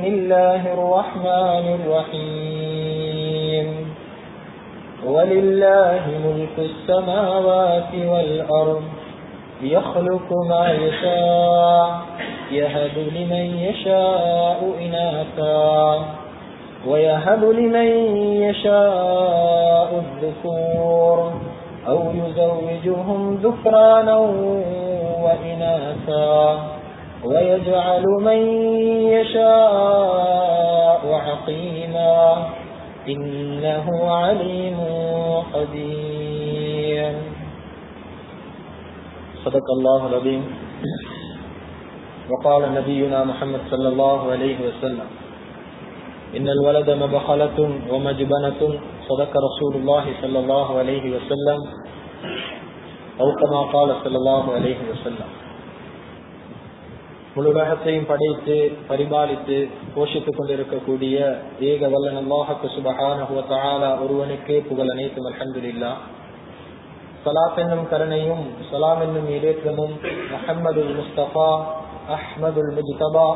بسم الله الرحمن الرحيم. ولله ملك السماوات والأرض يخلق ما يشاء يهب لمن يشاء إناثا ويهب لمن يشاء الذكور أو يزوجهم ذكرانا وإناثا. ويجعل من يشاء عقيما. إنه عليم قدير. صدق الله العظيم. وقال نبينا محمد صلى الله عليه وسلم إن الولد مبخلة ومجبنة صدق رسول الله صلى الله عليه وسلم أو كما قال صلى الله عليه وسلم. முழுலகத்தையும் படைத்து பரிபாலித்து போஷித்துக் கொண்டிருக்கக்கூடிய ஏக வல்லன் அல்லாஹக்கு சுபஹான ஒருவனுக்கே புகழ் அனைத்தும் அல்ஹம்துலில்லா சலாத் என்னும் கருணையும் சலாம் என்னும் இடேற்றமும் முஹம்மதுல் முஸ்தபா அஹ்மதுல் முஜ்தபா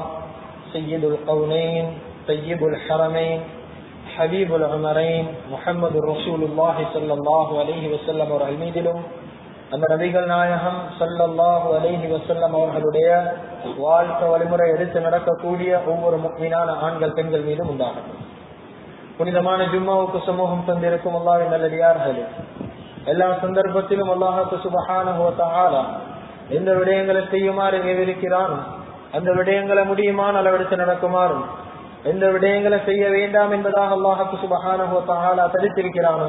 சையீதுல் கவுனைன் சையீபுல் ஹரமைன் ஹபீபுல் அமரைன் முஹம்மது ரசூலுல்லாஹி ஸல்லல்லாஹு அலைஹி வஸல்லம் அவர்கள் மீதிலும் அந்த நபிகள் நாயகம் சல்லாஹு அலைஹி வசல்லம் அவர்களுடைய வாழ்க்கை வழிமுறை எடுத்து நடக்கக்கூடிய ஒவ்வொரு முக்கியமான ஆண்கள் பெண்கள் மீதும் உண்டாகும். புனிதமான ஜும்மாவுக்கு சமூகம் தந்திருக்கும் அல்லாவின் நல்லடியார்களே எல்லா சந்தர்ப்பத்திலும் அல்லாஹுக்கு சுபகான எந்த விடயங்களை செய்யுமாறு ஏவிருக்கிறானோ அந்த விடயங்களை முடியுமான அளவெடுத்து நடக்குமாறும் எந்த விடயங்களை செய்ய வேண்டாம் என்பதாக அல்லாஹுக்கு சுபஹான தடுத்திருக்கிறானோ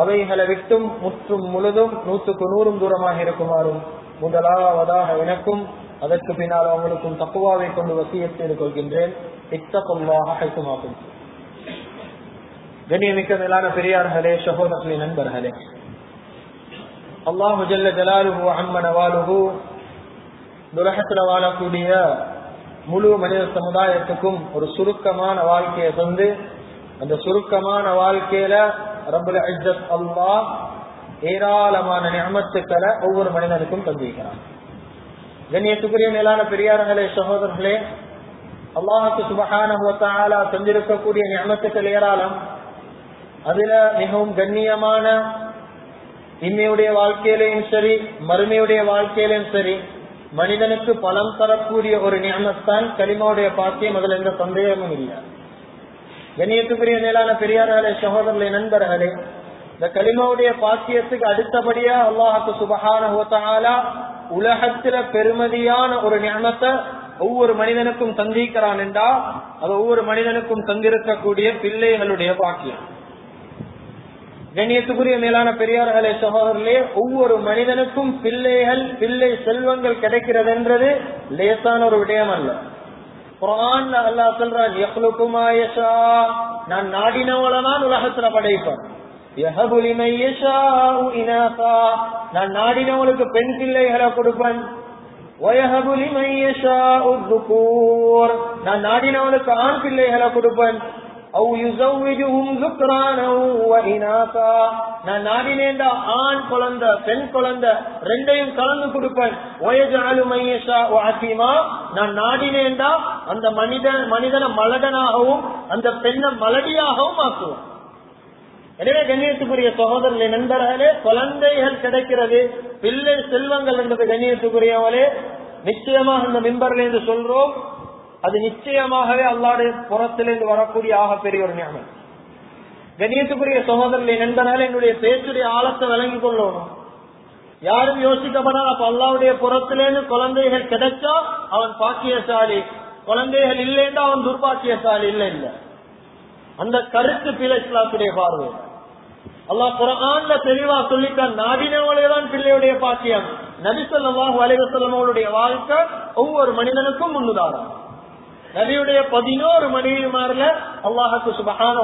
அவைகளை விட்டும் முற்றும் முழுதும் நூற்றுக்கு நூறும் தூரமாக இருக்குமாறும் முதலாவதாக எனக்கும் அதற்கு பின்னால் அவங்களுக்கும் தப்புவாவை கொண்டு வசியத்தை செய்து கொள்கின்றேன் கண்ணியமிக்க மேலான பெரியார்களே சகோதரர்களின் நண்பர்களே. அல்லாஹு ஜல்ல ஜலாலுஹு அம்மன வாலுஹு துலகத்துல வாழக்கூடிய முழு மனித சமுதாயத்துக்கும் ஒரு சுருக்கமான வாழ்க்கையை தந்து அந்த சுருக்கமான வாழ்க்கையில ரபுல இஜத் அல்லா ஏராளமான நியமத்துக்களை ஒவ்வொரு மனிதனுக்கும் தந்திருக்கிறான். கண்ணியத்துக்குரிய மேலான பெரியாரங்களே சகோதரர்களே அல்லாஹுக்கு சுபகான தந்திருக்கக்கூடிய நியமத்துக்கள் ஏராளம். அதுல மிகவும் கண்ணியமான இன்னையுடைய வாழ்க்கையிலையும் சரி மறுமையுடைய வாழ்க்கையிலையும் சரி மனிதனுக்கு பலம் தரக்கூடிய ஒரு நியமத்தான் கலிமாவுடைய பாக்கியம் அதுல எந்த சந்தேகமும் இல்லை. கண்ணியத்துக்குரிய மேலான பெரியார்களே சகோதரர்களே நண்பர்களே இந்த களிமாவுடைய பாக்கியத்துக்கு அடுத்தபடியா அல்லாஹுக்கு சுபகான உலகத்தில பெருமதியான ஒரு ஞானத்தை ஒவ்வொரு மனிதனுக்கும் தந்திக்கிறான் என்றா அது ஒவ்வொரு மனிதனுக்கும் தந்திருக்கக்கூடிய பிள்ளைகளுடைய பாக்கியம். கண்ணியத்துக்குரிய மேலான பெரியார்களே சகோதரர்களே ஒவ்வொரு மனிதனுக்கும் பிள்ளைகள் பிள்ளை செல்வங்கள் கிடைக்கிறது என்றது லேசான ஒரு விடயம் அல்ல குரான் அல்லா சொல்றான் நான் நாடினவளதான் உலகத்துல படைப்பேன். நான் நாடினவளுக்கு பெண் பிள்ளைகளை கொடுப்பேன். நான் நாடினவளுக்கு ஆண் பிள்ளைகளை கொடுப்பேன். நான் நாடினேண்டா ஆண் குழந்தை பெண் குழந்தை ரெண்டையும் கலந்து கொடுப்பேன். நான் நாடினேண்டா அந்த மனிதன் மனிதனை மலடனாகவும் அந்த பெண்ணை மலடியாகவும் ஆக்குவேன். எனவே கண்ணியத்துக்குரிய சகோதரர்களே நண்பர்களே குழந்தைகள் கிடைக்கிறது. பிள்ளை செல்வங்கள் என்பது கண்ணியத்துக்குரியவர்களே. நிச்சயமாக இந்த மின்பர்கள் என்று சொல்றோம். அது நிச்சயமாகவே அல்லாடைய புறத்திலிருந்து வரக்கூடிய ஆகப்பெரிய ஒரு ஞானம் கணியத்துக்குரிய சகோதரர்களை நண்பனால என்னுடைய பேச்சுடைய ஆழத்தை விளங்கி கொள்ளணும். யாரும் யோசிக்கப்படாத அப்ப அல்லாவுடைய புறத்திலேருந்து குழந்தைகள் கிடைச்சா அவன் பாக்கியசாலி. குழந்தைகள் இல்லைன்னா அவன் துர்பாக்கியசாலி இல்ல இல்ல. அந்த கருத்து பிள்ளை இஸ்லாத்துடைய பார்வை. அல்லாஹ் குரான்ல தெளிவா சொல்லித்தான் நாடினவளேதான் பிள்ளையுடைய பாக்கியம். நபிசல்லாஹு அலைவசல்லமோடைய வாழ்க்கை ஒவ்வொரு மனிதனுக்கும் முன்னுதாரணம். நபியுடைய பதினோரு மனைவிமார்ல அல்லாஹுக்கு சுபகான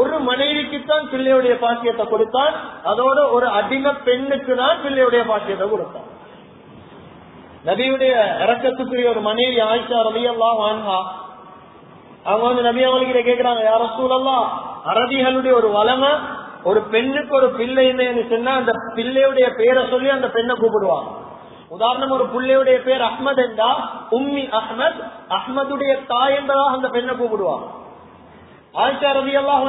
ஒரு மனைவிக்குத்தான் பிள்ளையுடைய பாக்கியத்தை கொடுத்தான். அதோட ஒரு அடிமை பெண்ணுக்கு தான் பிள்ளையுடைய பாக்கியத்தை கொடுத்தான். நபியுடைய இறக்கத்துக்குரிய ஒரு மனைவி ஆயிஷா ரவி அல்லா வான்ஹா அவங்க வந்து நபி அவங்களுக்கு கேக்குறாங்க யார சூழல்லாம் அரபிகளுடைய ஒரு வளமை ஒரு பெண்ணுக்கு ஒரு பிள்ளை இல்லைன்னு சொன்னா அந்த பிள்ளையுடைய பேரை சொல்லி அந்த பெண்ணை கூப்பிடுவாங்க. உதாரணம் ஒரு பிள்ளையுடைய பேர் அஹ்மத் என்றா உம்மி அஹ்மத் அஹ்மதுடைய தாய் என்பதாக அந்த பெண்ணை கூப்பிடுவாங்க ஆயிஷா ரவி அல்லாஹ்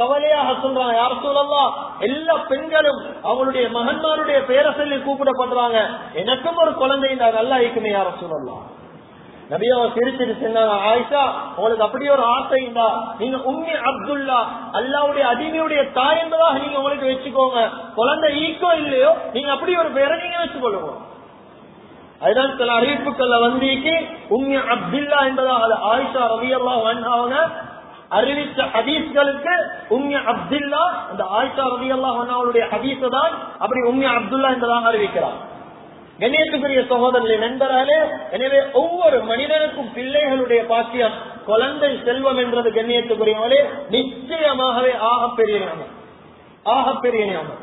கவலையாக சொல்றாங்க யார் சொல்லலாம் எல்லா பெண்களும் அவங்களுடைய மகன்மாருடைய பேரை சொல்லி கூப்பிடப்படுறாங்க. எனக்கும் ஒரு குழந்தை நல்லா இருக்குமே யார சூழல்லாம் நபியா சிரிச்சிட்டு சொன்னாங்க ஆயிஷா உங்களுக்கு அப்படி ஒரு ஆசை இருந்தா நீங்க உம்மி அப்துல்லா அல்லாவுடைய அடிமையுடைய தாய் என்பதாக நீங்க உங்களுக்கு வச்சுக்கோங்க. குழந்தை ஈக்கோ இல்லையோ நீங்க அப்படி ஒரு பேரை நீங்க வச்சுக்கொள்ளுவோம் அதுதான் சில அறிவிப்புகள்ல வந்திருக்கு உம்மி அப்துல்லா என்பதாக ஆயிஷா ரவி அல்லா அறிவித்த ஹதீஸ்களுக்கு உம்மி அப்துல்லா அந்த ஆயிஷா ரவி அல்லா அவருடைய ஹதீஸ தான் அப்படி உம்மி அப்துல்லா என்பதாக அறிவிக்கிறார். கணேசுக்குரிய சகோதரர்களை நண்பராலே எனவே ஒவ்வொரு மனிதனுக்கும் பிள்ளைகளுடைய பாக்கியம் குழந்தை செல்வம் என்றது கண்ணியத்துக்குரியவர்களே நிச்சயமாகவே ஆகப்பெரிய நியமம். ஆகப்பெரிய நியமம்.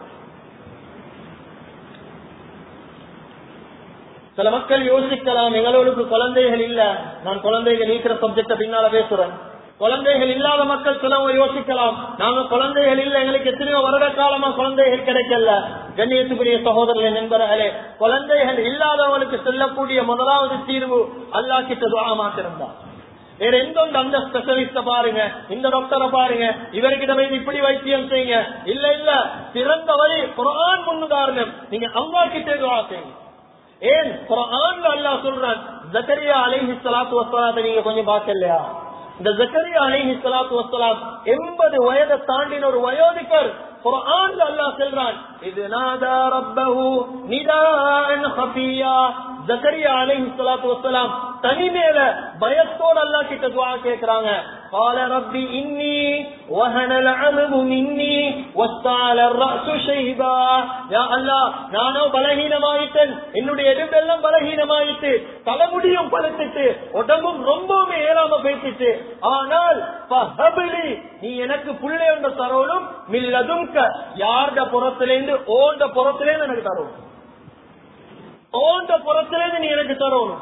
சில மக்கள் யோசிக்கலாம் எங்களோடு குழந்தைகள் இல்ல. நான் குழந்தைகள் நீக்கிற சப்ஜெக்ட பின்னால பேசுறேன். குழந்தைகள் இல்லாத மக்கள் சிலவங்க யோசிக்கலாம். நாங்க குழந்தைகள் இல்ல எங்களுக்கு எத்தனையோ வருட காலமா குழந்தைகள் கிடைக்கல. கண்ணியத்துக்குரிய சகோதரர்கள் நண்பர்களே குழந்தைகள் இல்லாதவங்களுக்கு செல்லக்கூடிய முதலாவது தீர்வு அல்லா கிட்ட துவாமாத்திருந்தார் வேற எந்த அந்த ஸ்பெஷலிஸ்ட பாருங்க இந்த டாக்டரை பாருங்க இவர்கிட்ட போய் இப்படி வைத்தியம் செய்யுங்க. இல்ல இல்ல சிறந்த வழி குரான் முன்னுதாரணம். நீங்க அம்மா கிட்டே துவா செய்யுங்க. ஏன்? குரான்ல அல்லா சொல்றான் ஜக்கரியா அலைஹி சலாத்து வசலாத்தை நீங்க கொஞ்சம் பார்க்கலையா இந்த ஜக்கரியா அலைஹி சலாத்து வசலாம் எண்பது வயதை தாண்டின ஒரு வயோதிகர் குரான்ல அல்லாஹ் சொல்றான் இது நாதா ரப்பஹு நிதான் ஹபியா ஜக்கரியா அலைஹி ஸலாத்து வஸலாம் தனிமேல பயத்தோட அல்லாஹ் கிட்ட துஆ கேக்குறாங்க. قال رب إني وهن العظم مني واستعل الرأس شيبا يا الله நானோ பலகீனமாயிட்டேன் என்னுடைய எலும்பெல்லாம் பலகீனமாயிட்டு தலைமுடியும் பழுத்துட்டு உடம்பும் ரொம்பவுமே ஏறாம பேசிட்டு ஆனால் ஃபஹப்லி, நீ எனக்கு புள்ளை என்ற தரோனும் மில்லதும் யார்ட புறத்திலேருந்து ஓண்ட புறத்திலேருந்து எனக்கு தரும் ஓண்ட புறத்திலேருந்து நீ எனக்கு தரணும்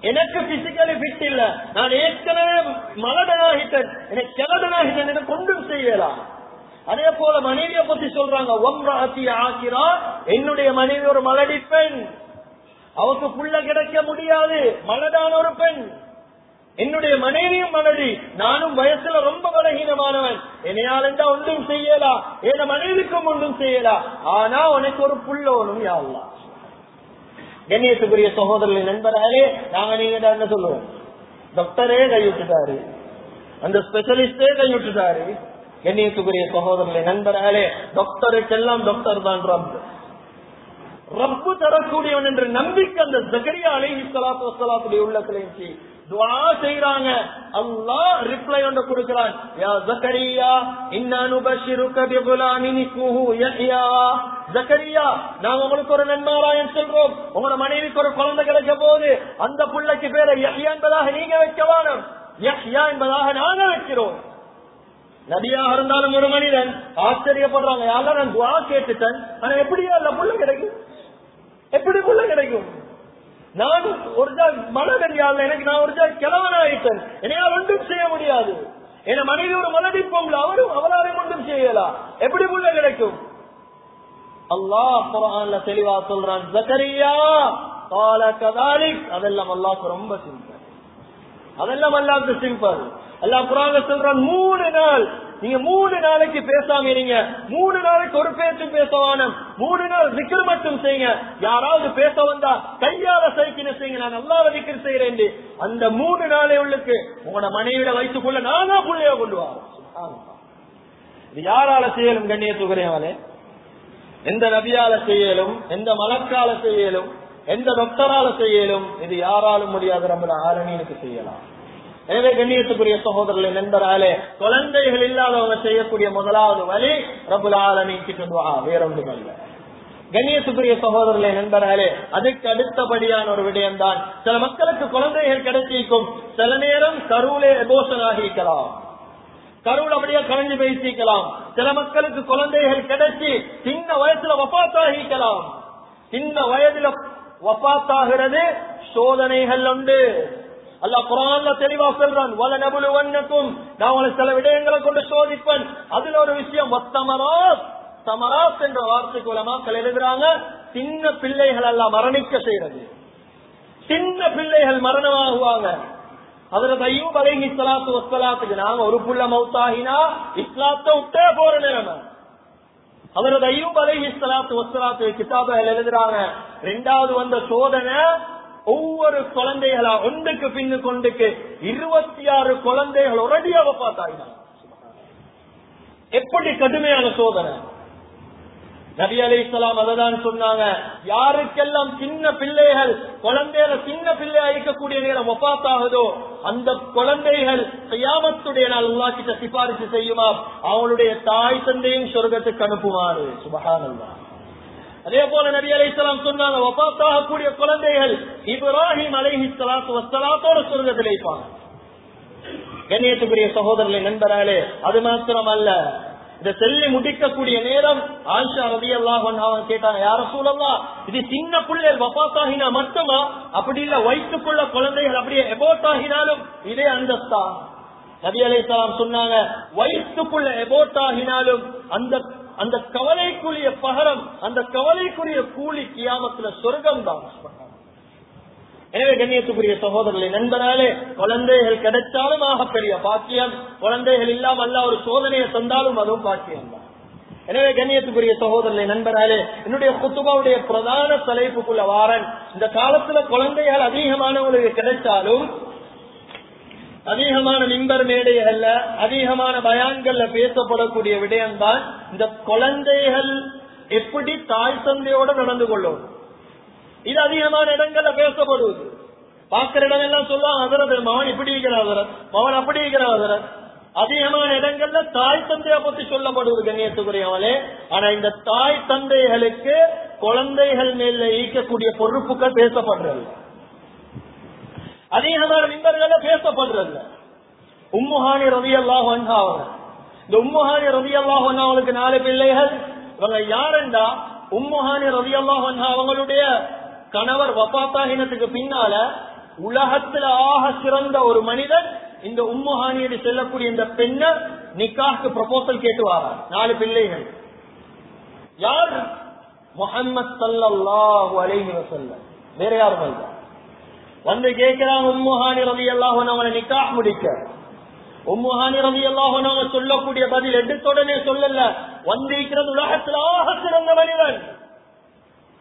எனக்கு பிசிக்கலி ஃபிட் இல்ல. நான் ஏற்கனவே மலடனாகிட்டேன் எனக்கு கிளடனாகிட்டேன் எனக்கு கொண்டும் செய்யலாம். அதே போல மனைவியை பத்தி சொல்றாங்க. ஒம்ராத்தி ஆக்கிறா என்னுடைய மனைவி ஒரு மலடி பெண். அவருக்கு புள்ள கிடைக்க முடியாது. மலடான ஒரு பெண். என்னுடைய மனைவியும் மலடி. நானும் வயசுல ரொம்ப பலகீனமானவன். என்னையால் என்றா ஒன்றும் செய்யலாம் என் மனைவிக்கும் ஒன்றும் செய்யலாம் ஆனா உனக்கு ஒரு புள்ளோனும் யாவலாம் கண்ணியத்துக்குரிய சகோதரர்கள் நண்பராலே நாங்க நீங்க என்ன சொல்லுவோம்? டாக்டரே கைவிட்டுட்டாரு. அந்த ஸ்பெஷலிஸ்டே கைவிட்டுட்டாரு. கண்ணியத்துக்குரிய சகோதரர்களை நண்பராலே டாக்டருக்கெல்லாம் டாக்டர் தான் ரப் ரப்பு தரக்கூடியவன் என்ற நம்பிக்கை அந்த ஜகரியா அலைஹி சலாத்து வசலாத்துடைய உள்ளத்துல இருந்துச்சு. துவா செய்யறாங்க அல்லாஹ் ரிப்ளை ஒன்று கொடுக்கிறான். யா ஜக்கரியா இன்னா நுபஷிருக பிகுலாமின் இஸ்முஹு யஹ்யா. ஜக்கரியா நான் உங்களுக்கு ஒரு நன்மாராயம் சொல்றோம். உங்களோட மனைவிக்கு ஒரு குழந்தை கிடைக்க போது அந்த பிள்ளைக்கு பேரை யஹ்யா என்பதாக நீங்க வைக்க வேணும் யஹ்யா என்பதாக நாங்க வைக்கிறோம். நபியாக இருந்தாலும் ஒரு மனிதன் ஆச்சரியப்படுறாங்க. யாரும் நான் துவா கேட்டுட்டேன்? ஆனா எப்படியா அந்த புள்ள கிடைக்கும் எப்படி புள்ள கிடைக்கும்? நான் ஒரு மலடன் எனக்கு நான் ஒரு கிழவனாயிட்டேன் என்னால் ஒன்றும் செய்ய முடியாது. என் மனைவி ஒரு மலடிப்போம்ல அவரும் அவராலையும் ஒன்றும் செய்யலாம் எப்படி புள்ள கிடைக்கும்? அல்லாஹ் குரான்ல தெளிவா சொல்றான் ஜக்கரியா கால கதாலிக். அதெல்லாம் அல்லாஹ் ரொம்ப சிம்பிள் அதெல்லாம் அல்லாஹ் சிம்பிள் அல்லாஹ் குரான் சொல்றான் மூணு நாள் நீங்க மூணு நாளைக்கு பேசாம இருங்க. மூணு நாளைக்கு ஒரு பேச்சு பேசவானம் மூணு நாள் விக்கிர மட்டும் செய்யுங்க யாராவது பேச வந்தா கையால சைக்கின செய்யுங்க. நான் நல்லா விக்கிர செய்யறேன் அந்த மூணு நாளை உள்ளுக்கு உங்களோட மனைவிட வயிற்றுக்குள்ள நானா புள்ளைய கொண்டு வா. இது யாரால செய்யலும் கண்ணியத்துக்குறையாலே எந்த நபியால செய்யலும் எந்த மலக்கால செய்யலும் எந்த டாக்டரால செய்யலும் இது யாராலும் முடியாத. நம்ம ஆரணியனுக்கு செய்யலாம். எனவே கண்ணியத்துக்குரிய சகோதரர்களை நண்பராலே குழந்தைகள் இல்லாதவங்க செய்யக்கூடிய முதலாவது வழி ரபுல் ஆலமீன் கிட்ட வேற கண்ணியத்துக்குரிய சகோதரர்களை நண்பராலே அதுக்கு அடுத்தபடியான ஒரு விடயம் தான் சில மக்களுக்கு குழந்தைகள் கிடைச்சிருக்கும் சில நேரம் கருவிலே எபோஷன் ஆகியிருக்கலாம். கருவில் அப்படியே கலைஞ்சு பேசிக்கலாம் சில மக்களுக்கு குழந்தைகள் கிடைச்சி சின்ன வயசுல வப்பாத்தாகிக்கலாம் சின்ன வயதுல வப்பாத்தாகிறது சோதனைகள் உண்டு. அல்லா குரான்ல தெளிவா சொல்றான் வல நபுலு வண்ணக்கும் நான் உங்களை சில விடயங்களை கொண்டு சோதிப்பேன். அதுல ஒரு விஷயம் வத்தமராஸ் சமராஸ் என்ற வார்த்தைக்கு உலமாக்கள் எழுதுறாங்க சின்ன பிள்ளைகள் எல்லாம் மரணிக்க செய்யறது சின்ன பிள்ளைகள் மரணமாகுவாங்க. அதுல ஐயூப் அலைஹி சலாத்து வசலாத்துக்கு நாங்க ஒரு புள்ள மௌத்தாகினா இஸ்லாத்தை விட்டே போற நிலைமை. அவரது ஐயூப் அலைஹி சலாத்து வசலாத்து கிதாபுகள் எழுதுறாங்க ரெண்டாவது வந்த சோதனை ஒவ்வொரு குழந்தைகளா ஒன்றுக்கு பின்னு கொண்டுக்கு இருபத்தி ஆறு குழந்தைகள் ஒரடியாக பார்த்தாங்க எப்படி கடுமையான சோதனை? நபி அலி இஸ்லாம் அததான் சொன்னாங்க. யாருக்கெல்லாம் சின்ன பிள்ளைகள் குழந்தைகள் சின்ன பிள்ளை அழிக்கக்கூடிய நேரம் ஒப்பாத்தாகுதோ அந்த குழந்தைகள் செய்யாமத்துடைய நாள் உள்ளா கிட்ட சிபாரிசு செய்யுமா அவங்களுடைய தாய் தந்தையும் சொர்க்கத்துக்கு அனுப்புமாறு. சுபகானல்லா அதே போல நபி அலி இஸ்லாம் சொன்னாங்க ஒப்பாத்தாகக்கூடிய குழந்தைகள் இப்ராஹிம் அலைஹி சலாத்து வசலாத்தோட சொர்க்கத்தில் வைப்பாங்க கண்ணியத்துக்குரிய சகோதரர்களை நண்பராலே அது மாத்திரம் அல்ல இதை செல்லி முடிக்கக்கூடிய நேரம் ஆயிஷா ரவி அல்லாஹ் அவங்க கேட்டாங்க யார சூழல்லாம் இது சின்ன பிள்ளைகள் வபாத்தாகினா மட்டுமா? அப்படி இல்ல வயிற்றுக்குள்ள குழந்தைகள் அப்படியே எபோட் ஆகினாலும் இதே அந்தஸ்தான். நபி அலை சொன்னாங்க வயிற்றுக்குள்ள எபோட் ஆகினாலும் அந்த அந்த கவலைக்குரிய பகரம் அந்த கவலைக்குரிய கூலி கியாமத்துல சொர்க்கம் தான். எனவே கண்ணியத்துக்குரிய சகோதரர்களை நண்பனாலே குழந்தைகள் கிடைச்சாலும் ஆக பெரிய பாக்கியம். குழந்தைகள் இல்லாம அல்ல ஒரு சோதனையை தந்தாலும் அதுவும் பாக்கியம் தான். எனவே கண்ணியத்துக்குரிய சகோதரர்களை நண்பராலே என்னுடைய குத்துபாவுடைய பிரதான தலைப்புக்குள்ள வாரன். இந்த காலத்துல குழந்தைகள் அதிகமானவங்களுக்கு கிடைச்சாலும் அதிகமான மின்பர் மேடைகள்ல அதிகமான பயான்கள்ல பேசப்படக்கூடிய விடயம்தான் இந்த குழந்தைகள் எப்படி தாய் தந்தையோட நடந்து கொள்ளும். இது அதிகமான இடங்கள்ல பேசப்படுவது. பாக்குற இடம் எல்லாம் சொல்லுவாங்க அதரது மகன் இப்படி இருக்கிறார் மகன் அப்படி இருக்கிறார் அதிகமான இடங்கள்ல தாய் தந்தையை பத்தி சொல்லப்படுவது கண்ணியத்துக்குரியவளே ஆனா இந்த தாய் தந்தைகளுக்கு குழந்தைகள் மேல ஈக்கக்கூடிய பொறுப்புகள் பேசப்படுறது. அதிகமான மின்பர்கள பேசப்படுறது. உம்முஹானி ரவி அல்லாஹ் இந்த உம்முஹானி ரவி அல்லாஹ் அவங்களுக்கு நாலு பிள்ளைகள். இவங்க யாருண்டா? உம்முஹானி ரவி அல்லாஹ் அவங்களுடைய கணவர் வபாத்தாகினத்துக்கு பின்னால உலகத்துல ஆக சிறந்த ஒரு மனிதன் இந்த உம்முஹானியடி செல்லக்கூடிய இந்த பெண்ண நிக்காக்கு ப்ரப்போசல் கேட்டு வாரா நாலு பிள்ளைகள். யார்? முகமது சல்லாஹு அலைஹி வசல்லம் வேற யாரும் இல்லை. வந்து கேட்கிறாங்க உம்முஹானி ரவி அல்லாஹன் அவனை நிக்காஹ் முடிக்க. உம்முஹானி ரவி அல்லாஹன் சொல்லக்கூடிய பதில் எடுத்துடனே சொல்லல. வந்திருக்கிறது உலகத்தில் ஆக சிறந்த மனிதன்.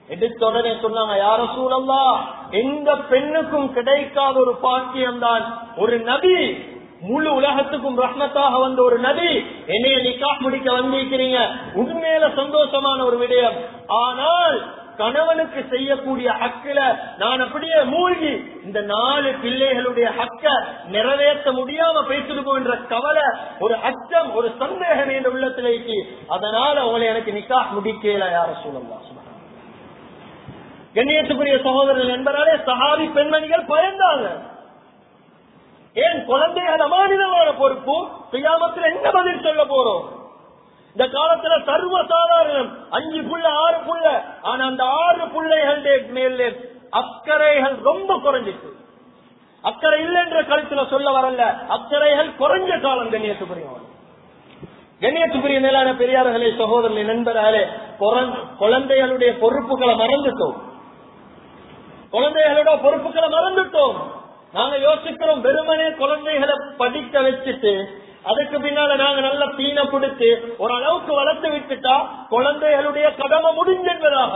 எடுத்துடனே சொன்னாங்க யார சூழல்லா எந்த பெண்ணுக்கும் கிடைக்காத ஒரு பாக்கியம் தான் ஒரு நபி. முழு உலகத்துக்கும் ரஹ்மத்தாக வந்த ஒரு நபி. என்னைய நிக்கா முடிக்க வந்திருக்கிறீங்க. உண்மையில சந்தோஷமான ஒரு விடயம். ஆனால் கணவனுக்கு செய்யக்கூடிய ஹக்கில நான் அப்படியே மூழ்கி இந்த நாலு பிள்ளைகளுடைய ஹக்க நிறைவேற்ற முடியாம பேசிருக்கோம் என்ற கவலை ஒரு அச்சம் ஒரு சந்தேகம் என்ற உள்ளத்திலேக்கு அதனால உங்களை எனக்கு நிக்கா முடிக்கல யார சூழல்லா கண்ணியத்துக்குரிய சகோதரர்கள் என்பதாலே சஹாரி பெண்மணிகள் பயந்தாங்க ஏன் குழந்தைகள் அமானிதமான பொறுப்பு? சுயாமத்தில் என்ன பதில் சொல்ல போறோம்? இந்த காலத்துல சர்வ சாதாரணம் அஞ்சு புள்ள ஆறு புள்ள. ஆனா அந்த ஆறு பிள்ளைகளுடைய மேல அக்கறைகள் ரொம்ப குறைஞ்சிச்சு. அக்கறை இல்லை என்ற கருத்துல சொல்ல வரல. அக்கறைகள் குறைஞ்ச காலம் கண்ணியத்துக்குரியவன் கண்ணியத்துக்குரிய மேலான பெரியார்களே சகோதரர்களே நண்பர்களே குழந்தைகளுடைய பொறுப்புகளை மறந்துட்டோம். குழந்தைகளோட பொறுப்புகளை மறந்துட்டோம். நாங்க யோசிக்கிறோம் வெறுமனே குழந்தைகளை படிக்க வச்சுட்டு அதுக்கு பின்னால நாங்க நல்ல தீன கொடுத்து ஓரளவுக்கு வளர்த்து விட்டுட்டா குழந்தைகளுடைய கடமை முடிஞ்சென்பதாக.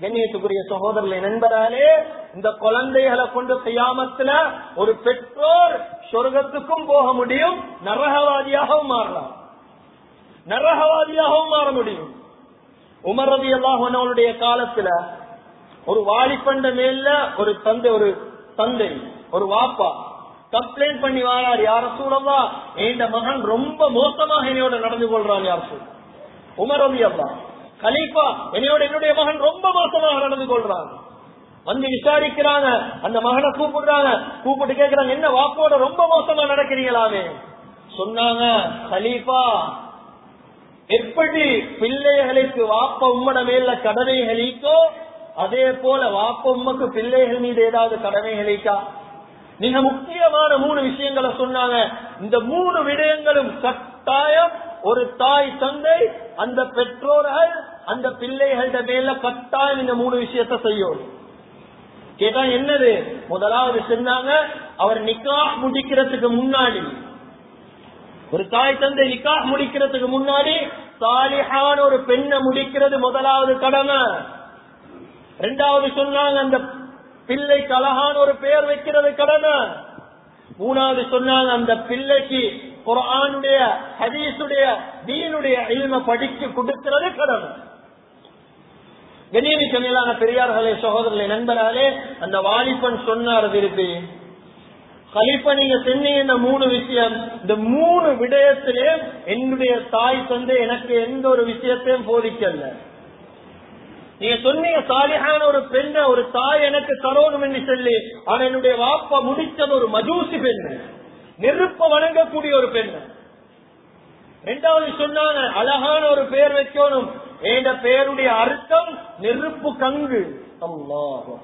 கண்ணியத்துக்குரிய சகோதரர்களை நண்பராலே இந்த குழந்தைகளை கொண்டு செய்யாமத்துல ஒரு பெற்றோர் சொர்க்கத்துக்கும் போக முடியும் நரகவாதியாகவும் மாறலாம். நரகவாதியாகவும் மாற முடியும். உமரதி ரவி அல்லாஹனுடைய காலத்துல ஒரு வாலிப்பண்ட மேல ஒரு தந்தை ஒரு தந்தை ஒரு வாப்பா கம்ப்ளைண்ட் பண்ணி வாரார் யார சூழல்லா என் மகன் ரொம்ப மோசமாக என்னையோட நடந்து கொள்றான் யார் சூழ் உமர் அல்லா கலீஃபா என்னையோட என்னுடைய மகன் ரொம்ப மோசமாக நடந்து கொள்றான். வந்து விசாரிக்கிறாங்க. அந்த மகனை கூப்பிடுறாங்க. கூப்பிட்டு கேட்கிறாங்க என்ன வாப்போட ரொம்ப மோசமா நடக்கிறீங்களாவே சொன்னாங்க கலீஃபா எப்படி பிள்ளைகளுக்கு வாப்ப உம்மட மேல கடமைகளிக்கோ அதே போல வாப்ப உம்மக்கு பிள்ளைகள் மீது ஏதாவது கடமைகளிக்கா மிக முக்கியமான மூணு விஷயங்களை சொன்னாங்க. இந்த மூணு விடயங்களும் கட்டாயம் ஒரு தாய் தந்தை அந்த பெற்றோர்கள் அந்த பிள்ளைகளிட மேல கட்டாயம் இந்த மூணு விஷயத்த செய்யும் கேட்டா என்னது? முதலாவது சொன்னாங்க அவர் நிக்கா முடிக்கிறதுக்கு முன்னாடி. ஒரு தாய் தந்தை நிக்கா முடிக்கிறதுக்கு முன்னாடி சாலிஹான ஒரு பெண்ணை முடிக்கிறது முதலாவது கடமை. ரெண்டாவது சொன்னாங்க அந்த பிள்ளைக்கு அழகான ஒரு பெயர் வைக்கிறது கடமை. மூணாவது சொன்னால் அந்த பிள்ளைக்கு குரானுடைய ஹதீசுடைய தீனுடைய இல்ம படிச்சு கொடுக்கிறது கடமை. கண்ணியமிக்க மேலான பெரியார்களே சகோதரர்களே நண்பராலே அந்த வாலிபன் சொன்னார் திருப்பி கலிப்ப நீங்க சொன்னீங்க மூணு விஷயம். இந்த மூணு விடயத்திலே என்னுடைய தாய் தந்தை எனக்கு எந்த ஒரு விஷயத்தையும் போதிக்கல. நீங்க சொன்னீங்க சாலிஹான ஒரு பெண்ண ஒரு தாய் எனக்கு தரோணும் என்று சொல்லி ஆனா என்னுடைய வாப்பா முடித்தது ஒரு மஜூசி பெண்ணு நெருப்ப வணங்கக்கூடிய ஒரு பெண்ணு ரெண்டாவது சொன்னாங்க அழகான ஒரு பெயர் வைக்கணும். என்ற பெயருடைய அர்த்தம் நெருப்பு கங்கு. அல்லாஹ்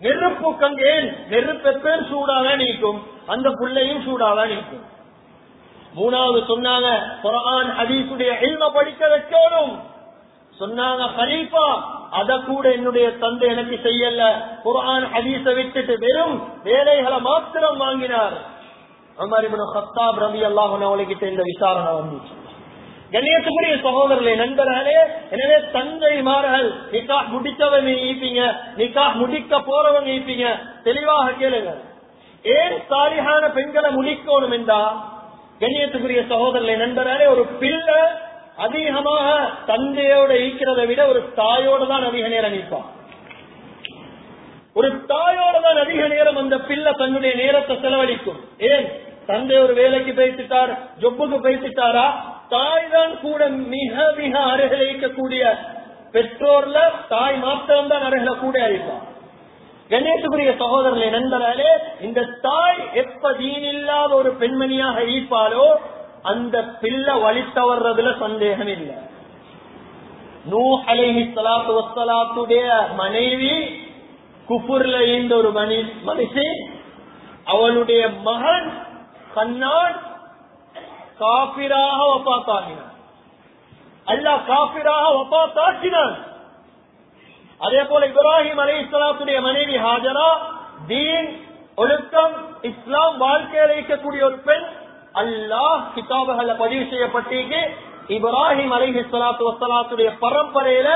நெருப்பு கங்கு ஏன்? நெருப்பு பேர் சூடாக நீக்கும். அந்த புள்ளையும் சூடாக நீக்கும். மூணாவது சொன்னாங்க குரான் ஹதீசுடைய இல்ம படிக்க வைக்கணும். சொன்னாங்க ஹலீஃபா அத கூட என்னுடைய தந்தை எனக்கு செய்யல. குரான் ஹதீஸ விட்டுட்டு வெறும் வேலைகளை மாத்திரம் வாங்கினார். அமர் இப்னு ஹத்தாப் ரவி அல்லாஹ் இந்த விசாரணை வந்துச்சு. கண்ணியத்துக்குரிய சகோதரர்களே நண்பர்களே எனவே தந்தைமார்கள் நிக்கா முடித்தவங்க ஈப்பீங்க நிக்கா முடிக்க போறவங்க ஈப்பீங்க தெளிவாக கேளுங்க. ஏன் சாலிகான பெண்களை முடிக்கணும் என்றா? கண்ணியத்துக்குரிய சகோதரர்களே நண்பர்களே ஒரு பிள்ளை அதிகமாக தந்தையோட ஈக்கிறதை விட ஒரு தாயோட தான் அதிக நேரம் நிற்பான். ஒரு தாயோட தான் அதிக நேரம் அந்த பிள்ளை தன்னுடைய நேரத்தை செலவழிக்கும். ஏன்? தந்தை ஒரு வேலைக்கு பேசிட்டார் ஜொப்புக்கு பேசிட்டாரா தாய் தான் கூட மிக மிக அருகில் இருக்கக்கூடிய பெற்றோர்ல தாய் மாத்திரம் தான் அருகில கூட அறிப்பான் கணேசுக்குரிய சகோதரர்களை நண்பராலே இந்த தாய் எப்ப தீனில்லாத ஒரு பெண்மணியாக ஈப்பாலோ அந்த பிள்ளை வழி தவறதுல சந்தேகம் இல்லை நூ அலைஹி சலாத்து வசலாத்துடைய மனைவி குபுர்ல இருந்த ஒரு மனி மனுஷன் அவளுடைய மகன் கண்ணான் காபிராக ஒப்பாத்தாகினான் அல்லாஹ் காபிராக ஒப்பாத்தாக்கினான் அதே போல இப்ராஹிம் அலை இஸ்லாத்துடைய மனைவி ஹாஜரா தீன் ஒழுக்கம் இஸ்லாம் வாழ்க்கையில் இருக்கக்கூடிய ஒரு பெண் அல்லாஹ் கிதாபுகளை பதிவு செய்யப்பட்டிருக்கு இப்ராஹிம் அலிஹி சலாத்து வசலாத்துடைய பரம்பரையில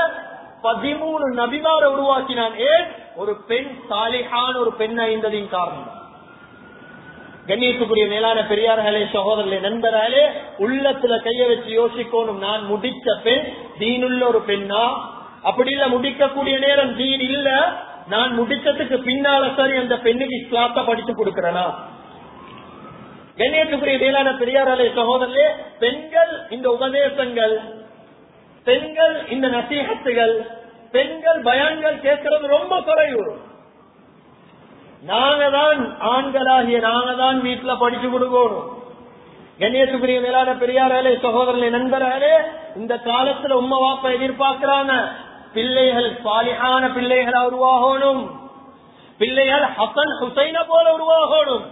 பதிமூணு நபிமார உருவாக்கினான். ஏன்? ஒரு பெண் சாலிஹான ஒரு பெண் ஐந்ததின் காரணம். கண்ணியத்துக்குரிய மேலான பெரியார்களே சகோதரர்களே நண்பர்களே உள்ளத்துல கைய வச்சு யோசிக்கணும். நான் முடிச்ச பெண் தீனுள்ள ஒரு பெண்ணா? அப்படி இல்ல முடிக்கக்கூடிய நேரம் தீன் இல்ல. நான் முடிச்சதுக்கு பின்னால சரி அந்த பெண்ணுக்கு இஸ்லாத்த படிச்சு கொடுக்கிறேனா? கண்ணியத்துக்குரிய மேலான அலை சகோதரே பெண்கள் இந்த உபதேசங்கள் பெண்கள் இந்த நசீகத்துகள் பெண்கள் பயான்கள் கேட்கறது ரொம்ப குறைவு. நாங்க தான் ஆண்களாகிய நாங்க தான் வீட்டுல படிச்சு கொடுக்கணும். கணேசுக்குரிய மேலான பெரியாராலே சகோதரர்களே நண்பராலே இந்த காலத்துல உம்மா வாப்பா எதிர்பார்க்கிறாங்க பிள்ளைகள் சாலிஹான பிள்ளைகளா உருவாகணும். பிள்ளைகள் ஹசன் ஹுசைன போல உருவாகணும்.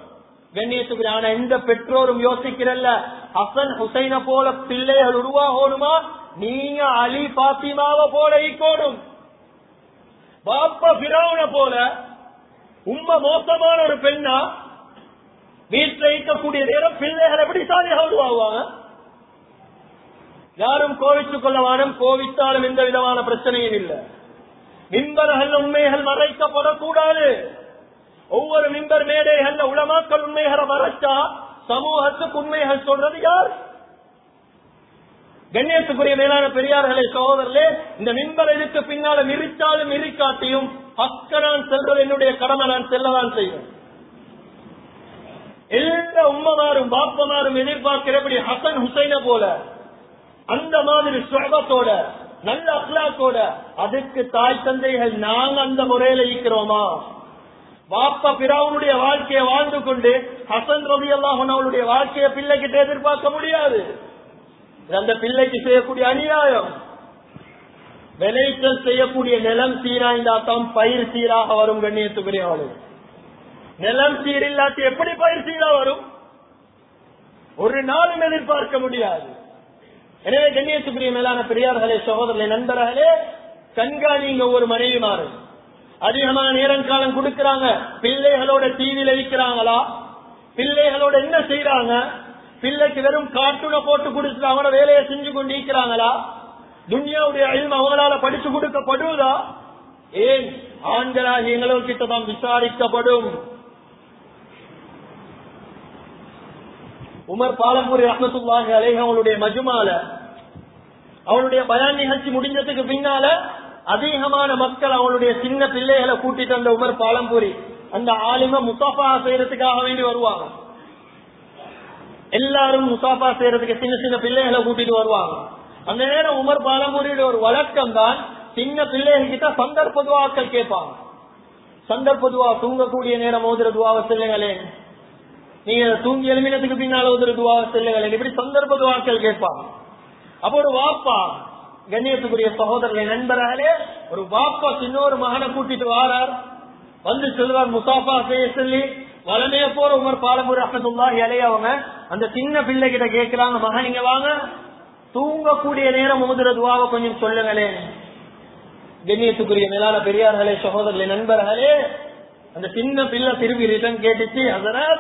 கண்ணியத்துக்குறான எந்த பெற்றோரும் யோசிக்கிறல்ல ஹசன் ஹுசைன போல பிள்ளைகள் உருவாகணுமா? நீங்க அலி பாத்திமாவ போல ஈக்கோணும் பாப்பா பிராவன போல உம்ம மோசமான ஒரு பெண்ணா வீட்டில் இருக்கக்கூடிய நேரம் பிள்ளைகள் எப்படி சாதியாக ஆகுவாங்க யாரும் கோவித்துக் கொள்ள வானம் கோவித்தாலும் இந்த விதமான பிரச்சனையும் இல்லை. மின்பர்கள் உண்மைகள் மறைக்கப்படக்கூடாது. ஒவ்வொரு மின்பர் மேடைகள்ல உளமாக்கள் உண்மைகளை மறைச்சா சமூகத்துக்கு உண்மைகள் சொல்றது யார்? கண்ணியத்துக்குரிய மேலான பெரியார்களே சகோதரர்களே இந்த மின்பர் எதிர்த்து பின்னால மிரிச்சாலும் மிரிக்காட்டியும் பக்க நான் செல்றது என்னுடைய கடமை நான் செல்லதான் செய்வேன். எல்லா உம்மமாரும் பாப்பமாரும் எதிர்பார்க்கிறபடி ஹசன் ஹுசைன போல அந்த மாதிரி சுகத்தோட நல்ல அக்லாக்கோட அதுக்கு தாய் தந்தைகள் நாங்க அந்த முறையில இருக்கிறோமா? பாப்பா பிராவுடைய வாழ்க்கையை வாழ்ந்து கொண்டு ஹசன் ரவி அவளுடைய வாழ்க்கையை பிள்ளைகிட்ட எதிர்பார்க்க முடியாது. அந்த பிள்ளைக்கு செய்யக்கூடிய அநியாயம். விளைச்சல் செய்யக்கூடிய நிலம் சீராய்ந்தாத்தான் பயிர் சீராக வரும் கண்ணியத்துக்குரியவர்கள் நிலம் சீரில்லாட்டி எப்படி பயிர் சீரா வரும்? ஒரு நாளும் எதிர்பார்க்க முடியாது. எனவே கண்ணியத்துக்குரிய மேலான பெரியார்களே சகோதரர்களே நண்பர்களே கண்காணிங்க ஒரு மனைவி மாறும் அதிகமான நேரம் காலம் கொடுக்கிறாங்க. பிள்ளைகளோட டிவியில இருக்கிறாங்களா பிள்ளைகளோட என்ன செய்யறாங்க பிள்ளைக்கு வெறும் கார்ட்டூனை போட்டு கொடுத்து அவங்களோட வேலையை செஞ்சு கொண்டு இருக்கிறாங்களா துன்யாவுடைய அழிவு அவங்களால படிச்சு கொடுக்கப்படுவதா ஏன்? ஆண்களாகி எங்களோ கிட்டதான் விசாரிக்கப்படும். உமர் பாலம்பூரி ரஹமத்துல்லாஹி அலைஹி அவனுடைய மஜுமால அவளுடைய பயான் நிகழ்ச்சி முடிஞ்சதுக்கு பின்னால அதிகமான மக்கள் அவளுடைய சின்ன பிள்ளைகளை கூட்டிட்டு அந்த உமர் பாலம்பூரி. அந்த ஆலிம முசாஃபா செய்யறதுக்காக வேண்டி வருவாங்க. எல்லாரும் முசாஃபா செய்யறதுக்கு சின்ன சின்ன பிள்ளைகளை கூட்டிட்டு வருவாங்க. அந்த நேரம் உமர் பாலம்பூரியோட ஒரு வழக்கம் தான் சின்ன பிள்ளைகள் கிட்ட சந்தர்ப்ப துவாக்கள் கேட்பாங்க. சந்தர்ப்ப துவா தூங்கக்கூடிய நேரம் ஓதுற துவாவை செல்லுங்களே. நீங்க தூங்கி எழுமினத்துக்கு பின்னால் ஓதுற துவாவை செல்லுங்களேன் இப்படி சந்தர்ப்ப துவாக்கள் கேட்பாங்க. அப்போ ஒரு வாப்பா கண்ணியத்துக்குரிய சகோதரர்கள் நண்பர்களே ஒரு பாப்பா இன்னொரு மகனை கூட்டிட்டு வாரார். வந்து சொல்றார் முசாஃபா செய்ய சொல்லி. வளமைய போற உமர் பாலமுறை அஹமதுல்லா இலையவங்க அந்த சின்ன பிள்ளை கிட்ட கேட்கிறாங்க மகன் நீங்க வாங்க. தூங்கக்கூடிய நேரம் ஓதுற துவாவை கொஞ்சம் சொல்லுங்களேன். கண்ணியத்துக்குரிய மேலான பெரியார்களே சகோதரர்களே நண்பர்களே அந்த சின்ன பிள்ளை திரும்பி ரிட்டர்ன் கேட்டுச்சு அதனால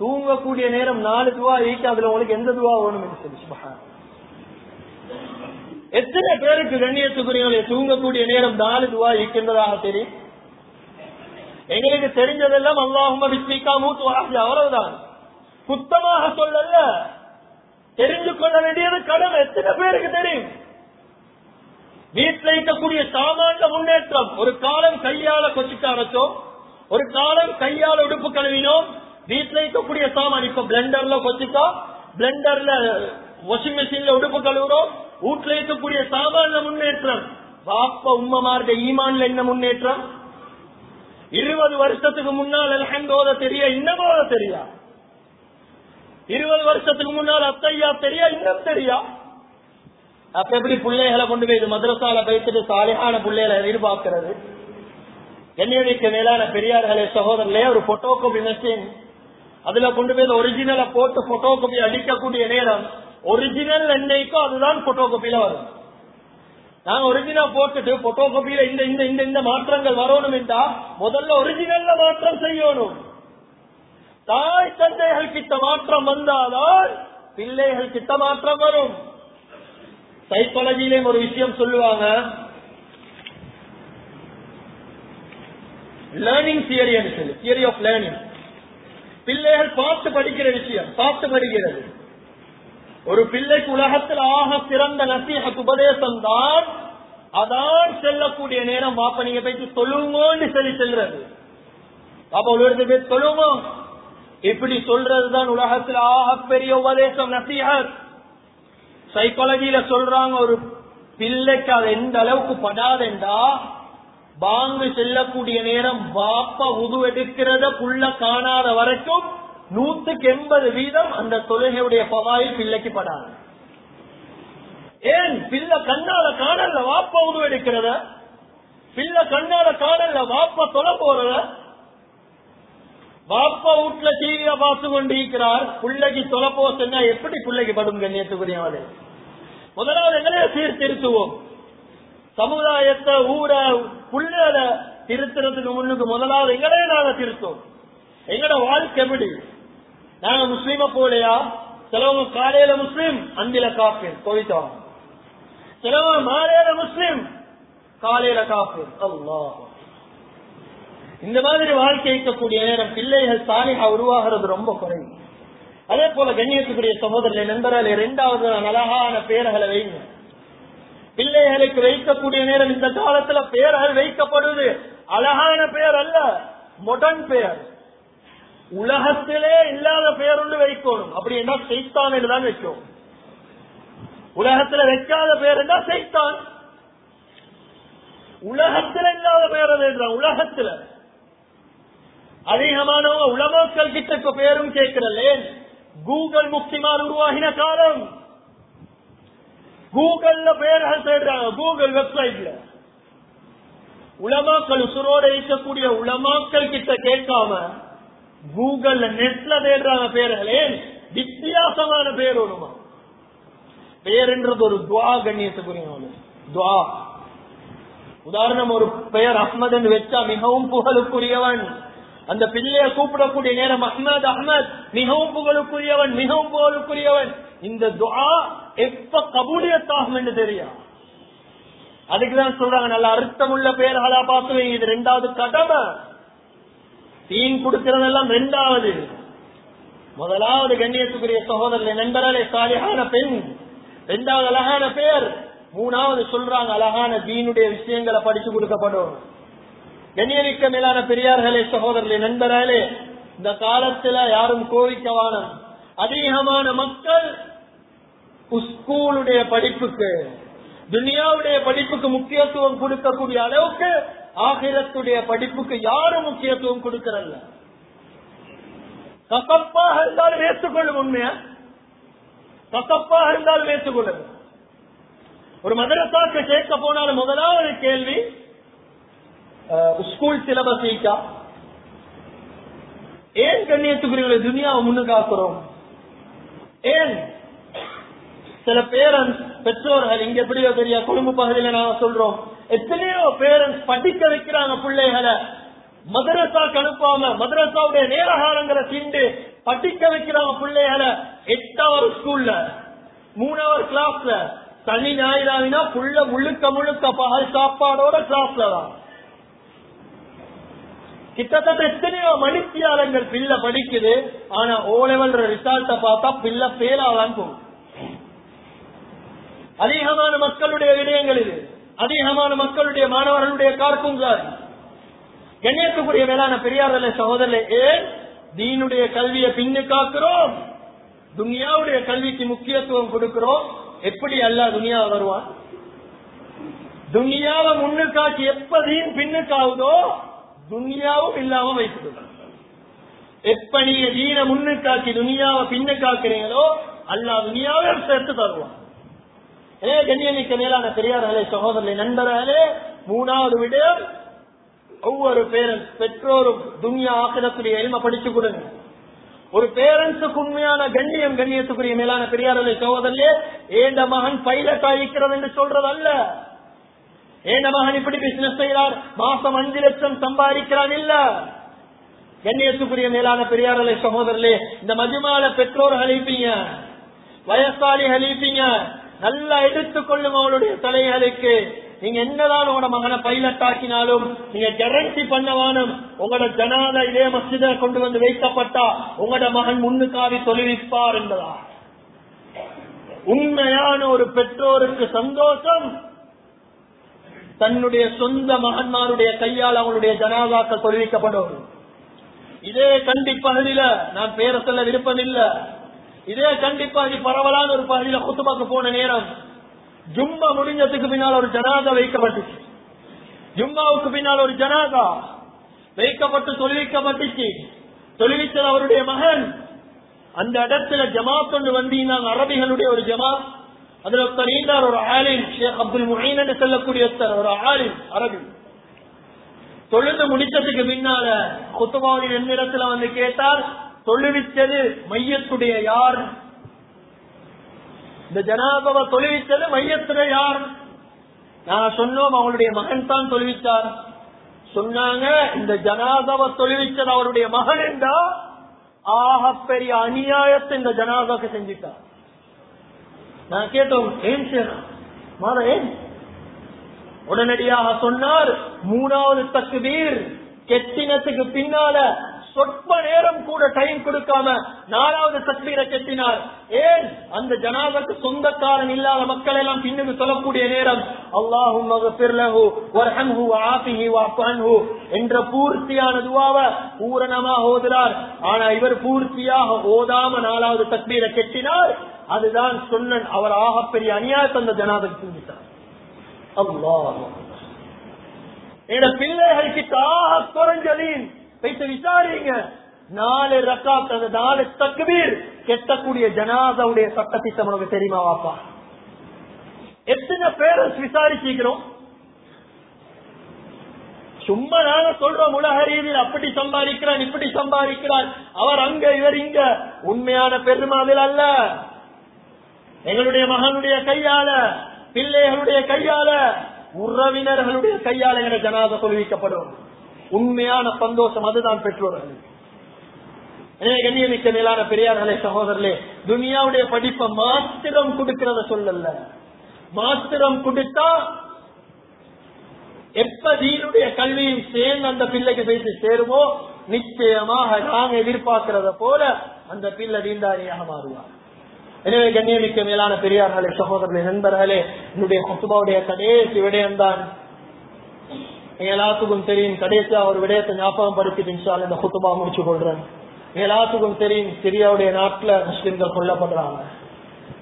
தூங்கக்கூடிய நேரம் நாலு துவா ஈட்டு அதுல உங்களுக்கு எந்த துவா வேணும்? சொல்லி சுபஹான். எத்தனை பேருக்கு கண்ணியத்துக்குரியவர்களை தூங்கக்கூடிய நேரம் நாலு துவா இருக்கின்றதாக தெரியும்? எங்களுக்கு தெரிஞ்சதெல்லாம் அல்லாஹும விஸ்மிகா மூத்து வாசி அவ்வளவுதான் சுத்தமாக சொல்லல தெரிஞ்சு கொள்ள வேண்டியது கடமை. எத்தனை பேருக்கு தெரியும்? வீட்டில் இருக்கக்கூடிய சாமான முன்னேற்றம். ஒரு காலம் கையால கொச்சிட்டு ஒரு காலம் கையால உடுப்பு கழுவினோம். வீட்டில் இருக்கக்கூடிய சாமான் இப்ப பிளெண்டர்ல கொச்சிட்டா பிளெண்டர்ல வாஷிங் மிஷின்ல உடுப்பு கழுவுறோம். வீட்டுல இருக்கக்கூடிய சாதாரண முன்னேற்றம். பாப்ப உம்மமார்ட ஈமான்ல என்ன முன்னேற்றம்? இருபது வருஷத்துக்கு முன்னால் அல்ஹந்தோத தெரிய? போத தெரியா? இருபது வருஷத்துக்கு முன்னால் அத்தையா தெரியா? இன்னும் தெரியா? அப்ப எப்படி பிள்ளைகளை கொண்டு போய் இது மதுரசால பேசிட்டு சாலையான பிள்ளைகளை எதிர்பார்க்கிறது? என்னைக்கு மேலான பெரியார்களே சகோதரர்களே ஒரு போட்டோ காப்பி மெஷின் அதுல கொண்டு போய் ஒரிஜினலை போட்டு போட்டோ காப்பி அடிக்கக்கூடிய நேரம். ஒரிஜினல் என்னைக்கோ அதுதான் போட்டோ காப்பியில வரும். நாங்க ஒரிஜினல் போட்டுட்டு போட்டோ காப்பியில இந்த இந்த இந்த இந்த மாற்றங்கள் வரணும் என்றா முதல்ல ஒரிஜினல்ல மாற்றம் செய்யணும். தாய் தந்தைகள் கிட்ட மாற்றம் வந்தாதான் பிள்ளைகள் கிட்ட மாற்றம் வரும். சைக்காலஜியிலேயும் ஒரு விஷயம் சொல்லுவாங்க. லேர்னிங் தியரி சொல்லி தியரி ஆஃப் லேர்னிங் பிள்ளைகள் பார்த்து படிக்கிற விஷயம் பார்த்து படிக்கிறது. ஒரு பிள்ளைக்கு உலகத்தில் ஆக சிறந்த நசீகத் உபதேசம் தான் அதான் செல்லக்கூடிய நேரம். பாப்ப நீங்க போயிட்டு சொல்லுங்கன்னு சொல்லி செல்றது. பாப்பா ஒரு பேர் சொல்லுங்க. இப்படி சொல்றதுதான் உலகத்தில் ஆக பெரிய உபதேசம் நசீகத் சைக்காலஜியில சொல்றாங்க ஒரு பிள்ளைக்கு அது எந்த அளவுக்கு படாதென்றா பாங்கு செல்லக்கூடிய நேரம் பாப்பா உது எடுக்கிறத புள்ள காணாத வரைக்கும் நூத்துக்கு எண்பது வீதம் அந்த தொழுகையுடைய பவாயில் பிள்ளைக்கு படாது ஏன்? பிள்ளை கண்ணால காணல வாப்ப உது எடுக்கிறத? பிள்ளை கண்ணால காணல வாப்ப தொலை போறத? வாப்பா வீட்டுல டிவிய பார்த்து கொண்டு இருக்கிறார் பிள்ளைக்கு தொலை போ சொன்னா எப்படி பிள்ளைக்கு படும் கண்ணியத்துக்குரியவரே முதலாவது எங்களைய சீர்திருத்துவோம். சமுதாயத்தை ஊர புள்ளத திருத்துறதுக்கு முன்னுக்கு முதலாவது எங்களையே நாங்க திருத்தோம் எங்கட வாழ்க்கை எப்படி? நாங்க முஸ்லீம போலையா சிலவங்க காலையில முஸ்லீம் அந்தில காப்பீர் போயிட்டோம் சிலவங்க மாலையில முஸ்லிம் காலையில காப்பு அல்லா இந்த மாதிரி வாழ்க்கை இருக்கக்கூடிய நேரம் பிள்ளைகள் சாலிகா உருவாகிறது ரொம்ப குறைவு. அதே போல கண்ணியத்துக்குரிய சகோதரர்களை நண்பர்களே இரண்டாவது அழகான பேர்களை வைங்க. பிள்ளைகளுக்கு வைக்கக்கூடிய நேரம் இந்த காலத்துல பேர்கள் வைக்கப்படுவது அழகான பேர் அல்ல மொடன் பெயர் உலகத்திலே இல்லாத பெயர் ஒன்று வைக்கணும். அப்படி என்ன செய்தான் தான் வைக்கும். உலகத்துல வைக்காத பேர் என்ன? செய்தான் உலகத்துல இல்லாத பெயர் அது உலகத்துல. அதிகமானவங்க உலமாக்கள் கிட்ட இப்ப பேரும் கேட்கிறல்லே கூகுள் முக்திமார் உருவாகின காலம். கூகுள்ல பெயர்கள் தேடுறாங்க. கூகுள் வெப்சைட்ல. உலமாக்கள் உசுரோட இருக்கக்கூடிய உலமாக்கள் கிட்ட கேட்காம கூகுள்ல நெட்ல தேடுறாங்க பேர்களே வித்தியாசமான பேர் வருமா? பெயர்ன்றது ஒரு துவா கண்ணியத்துக்குரிய துவா. உதாரணம் ஒரு பெயர் அஹ்மத் என்று வச்சா மிகவும் புகழுக்குரியவன். அந்த பிள்ளைய கூப்பிடக்கூடிய நேரம் அஹ்மத் அஹ்மத் மிகவும் புகழுக்குரியவன் மிகவும் புகழுக்குரியவன். இந்த துவா எப்ப கபூலியத்தாகும் என்று தெரியும் அதுக்குதான் சொல்றாங்க நல்ல அர்த்தமுள்ள பெயர்களா பார்த்து இது ரெண்டாவது கடமை. தீன் கொடுக்கிறதெல்லாம் ரெண்டாவது. முதலாவது கண்ணியத்துக்குரிய சகோதரர் நண்பர்களே சாலியான பெண். ரெண்டாவது அழகான பேர். மூணாவது சொல்றாங்க அழகான தீனுடைய விஷயங்களை படிச்சு கொடுக்கப்படும். கண்ணியமிக்க மேலான பெரியார்களே சகோதரர்களே நண்பர்களே இந்த காலத்துல யாரும் கோவிக்கவானம் அதிகமான மக்கள் ஸ்கூலுடைய படிப்புக்கு துனியாவுடைய படிப்புக்கு முக்கியத்துவம் கொடுக்கக்கூடிய அளவுக்கு ஆகிரத்துடைய படிப்புக்கு யாரும் முக்கியத்துவம் கொடுக்கறல்ல? கசப்பாக இருந்தாலும் ஏற்றுக்கொள்ளும் உண்மையா? கசப்பாக இருந்தாலும் ஏற்றுக்கொள்ளும். ஒரு மதரசாக்கு கேட்க போனாலும் முதலாவது கேள்வி ஸ்கூல் சிலபஸ் ஈக்கா ஏன் கண்ணியத்துக்குரிய துனியாவை முன்னுக்காக்குறோம்? ஏன்? சில பேரன் பெற்றோர்கள் இங்க எப்படியோ தெரியா கொழும்பு பகுதியில நான் சொல்றோம். எத்தனையோ பேரண்ட்ஸ் படிக்க வைக்கிறாங்க பிள்ளைகளை. மதரசா அனுப்பாம மதரசாவுடைய நேரகாலங்களை தீண்டு படிக்க வைக்கிறாங்க பிள்ளைகளை. எட்டாவது ஸ்கூல்ல மூணாவது கிளாஸ்ல சனி ஞாயிறாவினா புள்ள முழுக்க முழுக்க பகல் சாப்பாடோட கிளாஸ்ல தான். கிட்டத்தட்ட எத்தனையோ மணித்தியாலங்கள் பிள்ளை படிக்குது ஆனா ஓ லெவல் ரிசல்ட்ட பார்த்தா பிள்ளை பேலாதான் போகும் அதிகமான மக்களுடைய விடயங்கள் இது. அதிகமான மக்களுடைய மாணவர்களுடைய கார்பூங்கார் கண்ணியத்துக்குரிய மேலான பெரியார்களே சகோதரர் ஏன்? தீனுடைய கல்வியை பின்னு காக்கிறோம். துனியாவுடைய கல்விக்கு முக்கியத்துவம் கொடுக்கிறோம். எப்படி அல்ல துனியா வருவான்? துனியாவை முன்னுக்காக்கி எப்ப தீன் பின்னுக்காவுதோ துனியாவும் இல்லாம வைத்துக்கொள்ளும் எப்ப நீங்க தீன முன்னுக்காக்கி துனியாவை பின்னுக்காக்குறீங்களோ அல்லா துனியாவை சேர்த்து தருவான். ஏ கண்ணியமிக்க மேலான பெரியார்களே சகோதரர்களே நண்பர்களே மூணாவது விடயம் ஒவ்வொரு பேரன்ஸ் பெற்றோரும் துன்யா ஆக்கிரத்துடைய எளிமை படிச்சு கொடுங்க ஒரு பேரண்ட்ஸுக்கு உண்மையான கண்ணியம் கண்ணியத்துக்குரிய மேலான பெரியாரலை சகோதரர்களே ஏண்ட மகன் பைலட் ஆகிக்கிறது என்று சொல்றது அல்ல ஏண்ட மகன் இப்படி பிசினஸ் செய்கிறார் மாசம் அஞ்சு லட்சம் சம்பாதிக்கிறான் இல்ல. கண்ணியத்துக்குரிய மேலான பெரியாரலை சகோதரர்களே இந்த மஜுமால பெற்றோர் அழிப்பீங்க வயசாளி அழிப்பீங்க நல்லா எடுத்துக்கொள்ளும் அவளுடைய தலைகளுக்கு. நீங்க என்னதான் உங்களோட மகனை பைலட் ஆக்கினாலும் நீங்க கேரண்டி பண்ணவானும் உங்களோட ஜனாத இதே மசித கொண்டு வந்து வைக்கப்பட்டா உங்களோட மகன் முன்னுக்காவி தொழில்விப்பார் என்பதா உண்மையான ஒரு பெற்றோருக்கு சந்தோஷம். தன்னுடைய சொந்த மகன்மாருடைய கையால் அவங்களுடைய ஜனாதாக்கள் தொழில்விக்கப்படும் இதே கண்டி பகுதியில நான் பேர சொல்ல விருப்பம் இல்லை இதே கண்டிப்பா பரவலான ஒரு பகுதியில குத்துபாக்கு போன நேரம். ஜும்மா முடிஞ்சதுக்கு பின்னால் ஒரு ஜனாதா வைக்கப்பட்டுச்சு. ஜும்மாவுக்கு பின்னால் ஒரு ஜனாதா வைக்கப்பட்டு தொழிலிக்கப்பட்டுச்சு தொழிலிச்சது அவருடைய மகன். அந்த இடத்துல ஜமாத் கொண்டு வந்தீங்க அரபிகளுடைய ஒரு ஜமாத். அதுல ஒருத்தர் ஒரு ஆலின் ஷேக் அப்துல் முஹீன் என்று சொல்லக்கூடிய ஒரு ஆலின் அரபி. தொழுந்து முடிச்சதுக்கு பின்னால குத்துபாவின் என்னிடத்துல வந்து கேட்டார் தொழுவிச்சது மையத்துடைய யார்? இந்த ஜனாபவ தொழுவித்தது மையத்துடைய யார்? நான் சொன்னோம் அவங்களுடைய மகன் தான் தொழுவித்தார். சொன்னாங்க இந்த ஜனாதவ தொழுவித்தது அவருடைய மகன் என்றா ஆக பெரிய அநியாயத்தை இந்த ஜனாதாக்கு செஞ்சிட்டார். நான் கேட்டோம் ஏன் சார்? ஏன்? உடனடியாக சொன்னார் மூணாவது தக்குதீர் கெட்டினத்துக்கு பின்னால சொற்ப நேரம் கூட டைம் கொடுக்காம நாலாவது தக்பீரை கெட்டினார். ஏன்? அந்த ஜனாதக்கு சொந்தக்காரன் இல்லாத மக்கள் எல்லாம் பின்னுக்கு சொல்லக்கூடிய நேரம். அல்லாஹும் என்ற பூர்த்தியான துவாவ பூரணமாக ஓதுறார் ஆனா இவர் பூர்த்தியாக ஓதாம நாலாவது தக்பீரை கெட்டினார். அதுதான் சொன்னன் அவர் ஆகப்பெரிய அநியாயத்தை அந்த ஜனாதக்கு செஞ்சிட்டார் அல்லாஹ் என பிள்ளைகள் கிட்ட ஆக குறைஞ்சலின் வைத்து விசாரிங்க. நாலு ரக்காத் அந்த நாலு தக்குவீர் கெட்டக்கூடிய ஜனாதாவுடைய சட்டத்திட்டம் உனக்கு தெரியுமா வாப்பா? எத்தனை பேரண்ட்ஸ் விசாரிச்சுக்கிறோம் சும்மா நாங்க சொல்றோம் உலக ரீதியில் அப்படி சம்பாதிக்கிறான் இப்படி சம்பாதிக்கிறான். அவர் அங்க இவர் இங்க. உண்மையான பெருமாதில் அல்ல. எங்களுடைய மகனுடைய கையால பிள்ளைகளுடைய கையால உறவினர்களுடைய கையால என ஜனாத தொழுவிக்கப்படும் உண்மையான சந்தோஷம் அதுதான் பெற்றோர்கள் எனவே கண்ணியமிக்க மேலான பெரியார்களே சகோதரர்களே துனியாவுடைய படிப்பை மாத்திரம் கொடுக்கிறத சொல்லல. மாத்திரம் கொடுத்தா எப்ப தீனுடைய கல்வியும் சேர்ந்து அந்த பிள்ளைக்கு பேசி சேருமோ நிச்சயமாக நாங்க எதிர்பார்க்கிறத போல அந்த பிள்ளை தீண்டாரியாக மாறுவார். எனவே கண்ணியமிக்க மேலான பெரியார்களே சகோதரர்களே நண்பர்களே என்னுடைய குத்துபாவுடைய கடைசி விடயம்தான் எல்லாத்துக்கும் தெரியும் கடைசியா ஒரு விடயத்தை ஞாபகம் படுத்திட்டு இந்த குத்துமா முடிச்சு கொள்றேன். எல்லாத்துக்கும் தெரியும் சிரியாவுடைய நாட்டுல முஸ்லிம்கள் கொல்லப்படுறாங்க.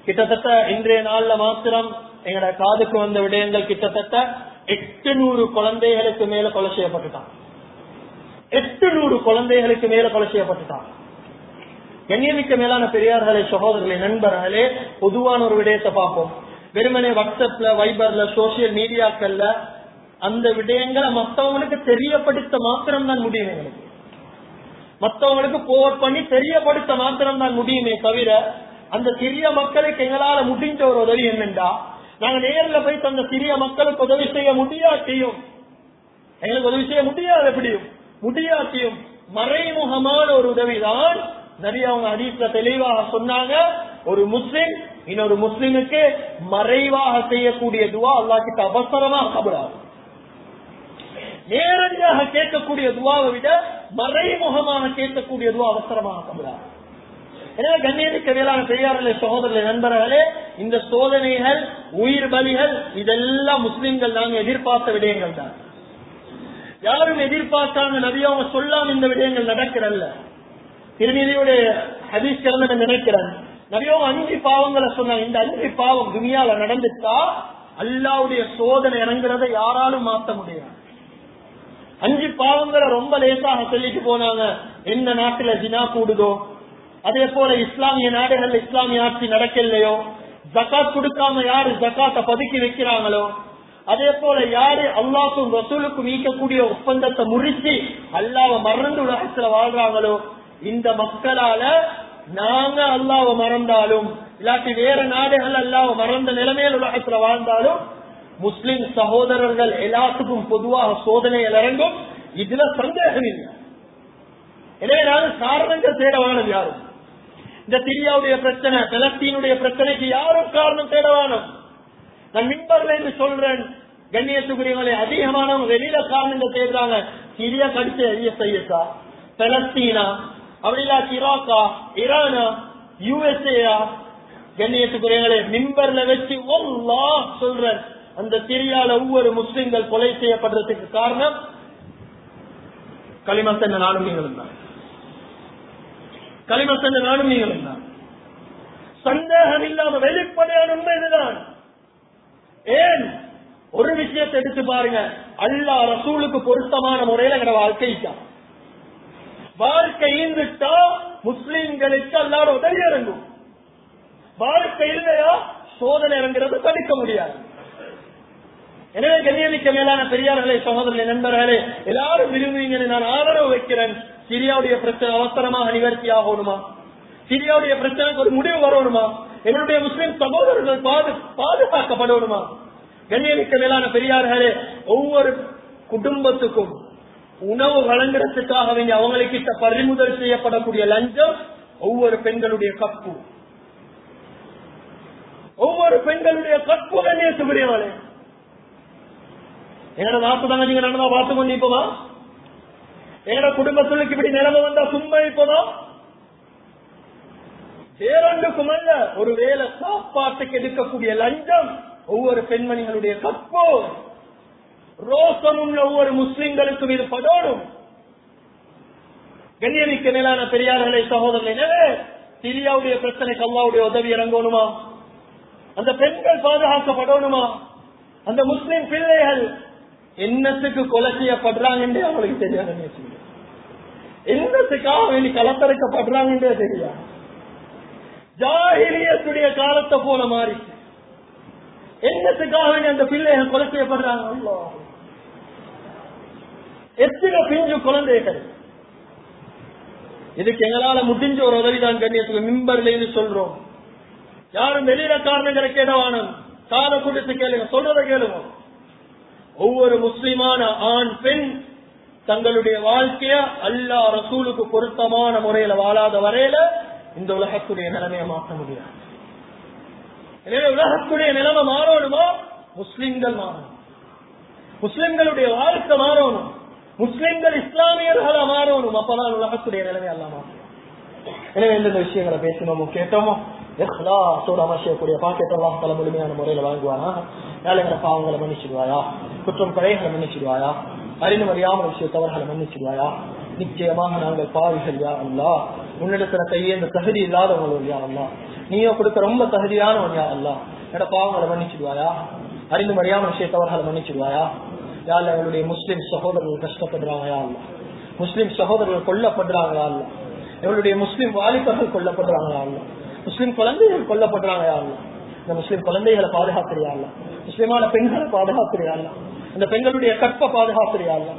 கிட்டத்தட்ட இன்றைய நாள்ல மாத்திரம் எங்கட காதுக்கு வந்த விடயங்கள் கிட்டத்தட்ட எட்டு நூறு குழந்தைகளுக்கு மேல கொலை செய்யப்பட்டுட்டான் எட்டு நூறு குழந்தைகளுக்கு மேல கொலை செய்யப்பட்டுட்டான் கண்ணியமிக்க மேலான பெரியார்களே சகோதரர்களே நண்பர்களே பொதுவான ஒரு விடயத்தை பார்ப்போம். வெறுமனே வாட்ஸ்அப்ல வைபர்ல சோசியல் மீடியாக்கள்ல அந்த விடயங்களை மற்றவங்களுக்கு தெரியப்படுத்த மாத்திரம் தான் முடியும் எங்களுக்கு மற்றவங்களுக்கு போர் பண்ணி தெரியப்படுத்த மாத்திரம் தான் முடியுமே தவிர அந்த சிறிய மக்களுக்கு எங்களால முடிஞ்ச ஒரு உதவி என்னண்டா நாங்க நேர்ல போய் அந்த சிறிய மக்களுக்கு உதவி செய்ய முடியாட்டியும் எங்களுக்கு உதவி செய்ய முடியாது எப்படியும் முடியாட்டியும் மறைமுகமான ஒரு உதவிதான் நிறைய அவங்க ஹதீஸ்ல தெளிவாக சொன்னாங்க. ஒரு முஸ்லிம் இன்னொரு முஸ்லிமுக்கு மறைவாக செய்யக்கூடிய துவா அல்லாக்கிட்ட அவசரமா அவசரமாக நேரடியாக கேட்கக்கூடிய துவாவை விட மறைமுகமாக கேட்கக்கூடிய துவா அவசரமாக கபடாது எனவே கண்ணியமிக்க வேளாண் பெரியார்களே சகோதரர்களே நண்பர்களே இந்த சோதனைகள் உயிர் பலிகள் இதெல்லாம் முஸ்லிம்கள் நாங்க எதிர்பார்த்த விடயங்கள் தான். யாரும் எதிர்பார்த்தாங்க நபி அவங்க சொல்லாம இந்த விடயங்கள் நடக்கிறல்ல. திருநீதியுடைய ஹதீஸ் கிழமை நினைக்கிறேன். நிறைய அஞ்சு பாவங்களை சொன்னாங்க. இந்த அஞ்சு பாவம் துணியால நடந்துட்டா அல்லாவுடைய சோதனை இறங்குறத யாராலும் மாத்த முடியாது. அஞ்சு பாவங்களை ரொம்ப லேசாக சொல்லிட்டு போனாங்க. எந்த நாட்டுல ஜினா கூடுதோ? அதே போல இஸ்லாமிய நாடுகள் இஸ்லாமிய ஆட்சி நடக்கலையோ? ஜக்காத் கொடுக்காம யாரு ஜக்காத்தை பதுக்கி வைக்கிறாங்களோ? அதே போல யாரு அல்லாக்கும் வசூலுக்கும் ஈக்கக்கூடிய ஒப்பந்தத்தை முறிச்சு அல்லாவ மறந்து உலகத்துல வாழ்றாங்களோ? இந்த மக்களால நாங்க அல்லாவ மறந்தாலும் இல்லாட்டி வேற நாடுகள் அல்லாவ மறந்த நிலைமையில் உலகத்துல வாழ்ந்தாலும் முஸ்லிம் சகோதரர்கள் எல்லாத்துக்கும் பொதுவாக சோதனைகள் இறங்கும். இதுல சந்தேகம் இல்லை எனவே நாங்கள் காரணங்கள் தேட யாரும்? இந்த சிரியாவுடைய பிரச்சனை பலஸ்தீனுடைய பிரச்சனைக்கு யாரும் காரணம் தேட நான் மின்பர்ல என்று சொல்றேன். கண்ணியத்துக்குரியவர்களை அதிகமானவங்க வெளியில காரணங்கள் தேடுறாங்க. சிரியா கடிச்ச ஐஎஸ்ஐஎஸ்ஆ பலஸ்தீனா? அப்படிலா சிராக்கா? ஈரானா? யூஎஸ்ஏயா? கண்ணியத்துக்குரியவர்களை மின்பர்ல வச்சு ஒல்லா சொல்றேன் அந்த சிரியால ஒவ்வொரு முஸ்லிம்கள் கொலை செய்யப்படுறதுக்கு காரணம் களிமத்தன் நானும் நீங்களும் தான். களிமத்தன் நானும் நீங்களும் தான். சந்தேகம் இல்லாம வெளிப்படையான உண்மை இதுதான். ஏன்? ஒரு விஷயத்தை எடுத்து பாருங்க. அல்லா ரசூலுக்கு பொருத்தமான முறையில எங்க வாழ்க்கைக்கா வாழ்க்கை ஈந்துட்டா முஸ்லிம்களுக்கு அல்லாட உதவி இறங்கும். வாழ்க்கை இல்லையா? சோதனை இறங்குறது தடுக்க முடியாது. எனவே கண்ணியமிக்க மேலான பெரியார்களே சகோதரர்களே நண்பர்களே எல்லாரும் விரும்புவீங்கன்னு நான் ஆதரவு வைக்கிறேன். சிரியாவுடைய பிரச்சனை அவசரமாக நிவர்த்தி ஆகணுமா? சிரியாவுடைய பிரச்சனைக்கு ஒரு முடிவு வரணுமா? என்னுடைய முஸ்லிம் சகோதரர்கள் பாது பாதுகாக்கப்படணுமா கண்ணியமிக்க மேலான பெரியார்களே ஒவ்வொரு குடும்பத்துக்கும் உணவு வழங்குறதுக்காக வேண்டிய அவங்களுக்கு பறிமுதல் செய்யப்படக்கூடிய லஞ்சம் ஒவ்வொரு பெண்களுடைய கப்பு. ஒவ்வொரு பெண்களுடைய பெண்களுடைய கற்பு கண்ணியத்துக்குரியவளே எங்கட நாட்டு தங்கச்சிங்க நடந்தா பார்த்து கொண்டு இப்போவா? எங்கட குடும்பத்துக்கு இப்படி நிலைமை வந்தா சும்மா இப்போதான் பேரண்டுக்கும் அல்ல ஒருவேளை சாப்பாட்டுக்கு எடுக்கக்கூடிய லஞ்சம் ஒவ்வொரு பெண்மணிகளுடைய தப்போ ரோசம் உள்ள ஒவ்வொரு முஸ்லிம்களுக்கும் இது படோடும் கண்ணியமிக்க மேலான பெரியார்களை சகோதரர்கள் எனவே சிரியாவுடைய பிரச்சனைக்கு அல்லாவுடைய உதவி இறங்கணுமா? அந்த பெண்கள் பாதுகாக்கப்படணுமா? அந்த முஸ்லிம் பிள்ளைகள் என்னத்துக்கு கொலை செய்யப்படுறாங்கன்றே அவங்களுக்கு தெரியாது என்னத்துக்காக வேண்டி கலத்தரைக்கப்படுறாங்கன்றே தெரியாது. ஜாகிரியத்துடைய காலத்தை போல மாறி. என்னத்துக்காக வேண்டி அந்த பிள்ளைகள் கொலை செய்யப்படுறாங்க? எத்தனை பிஞ்சு குழந்தைகள்? இதுக்கு எங்களால முடிஞ்ச ஒரு உதவிதான் கண்ணியத்துக்கு மிம்பர்ல சொல்றோம். யாரும் வெளியில காரணங்களை கேடவானும் கால கொடுத்து கேளுங்க. சொல்றதை கேளுங்க. ஒவ்வொரு முஸ்லிமான ஆண் பெண் தங்களுடைய வாழ்க்கைய அல்லா ரசூலுக்கு பொருத்தமான முறையில வாழாத வரையில இந்த உலகத்துடைய நிலைமையை மாற்ற முடியாது. எனவே உலகத்துடைய நிலைமை மாறணுமா? முஸ்லிம்கள் மாறணும். முஸ்லிம்களுடைய வாழ்க்கை மாறணும். முஸ்லிம்கள் இஸ்லாமியர்களா மாறணும். அப்பதான் உலகத்துடைய நிலைமை எல்லாம் மாறும் எனவே எந்தெந்த விஷயங்களை பேசணுமோ கேட்டோமோ? எஹ்லாசோட அமைச்சக்கூடிய பாக்கெட் எல்லாம் பல முழுமையான முறையில வாங்குவானா ஏழைகளை பாவங்களை மன்னிச்சிடுவாயா? குற்றம் கடைகளை மன்னிச்சிடுவாயா? அறிந்து அறியாமல் விஷய தவறுகளை மன்னிச்சிடுவாயா? நிச்சயமாக நாங்கள் பாவிகள் யா அல்லா உன்னிடத்துல கையேந்த தகுதி இல்லாதவங்களும் யா அல்லா நீயோ கொடுக்க ரொம்ப தகுதியானவன் யா அல்லா என்னோட பாவங்களை மன்னிச்சிடுவாயா? அறிந்து அறியாமல் விஷய தவறுகளை மன்னிச்சிடுவாயா? யாழ் எங்களுடைய முஸ்லிம் சகோதரர்கள் கஷ்டப்படுறாங்க யா அல்லா முஸ்லிம் சகோதரர்கள் கொல்லப்படுறாங்களா அல்ல எங்களுடைய முஸ்லிம் வாலிபர்கள் கொல்லப்படுறாங்களா அல்ல முஸ்லிம் குழந்தைகள் கொல்லப்படுறாங்க யா இந்த முஸ்லிம் குழந்தைகளை பாதுகாக்கிறியா அல்ல முஸ்லிமான பெண்களை பாதுகாக்கிறியா அல்ல இந்த பெண்களுடைய கற்ப பாதுகாக்கிறியா அல்ல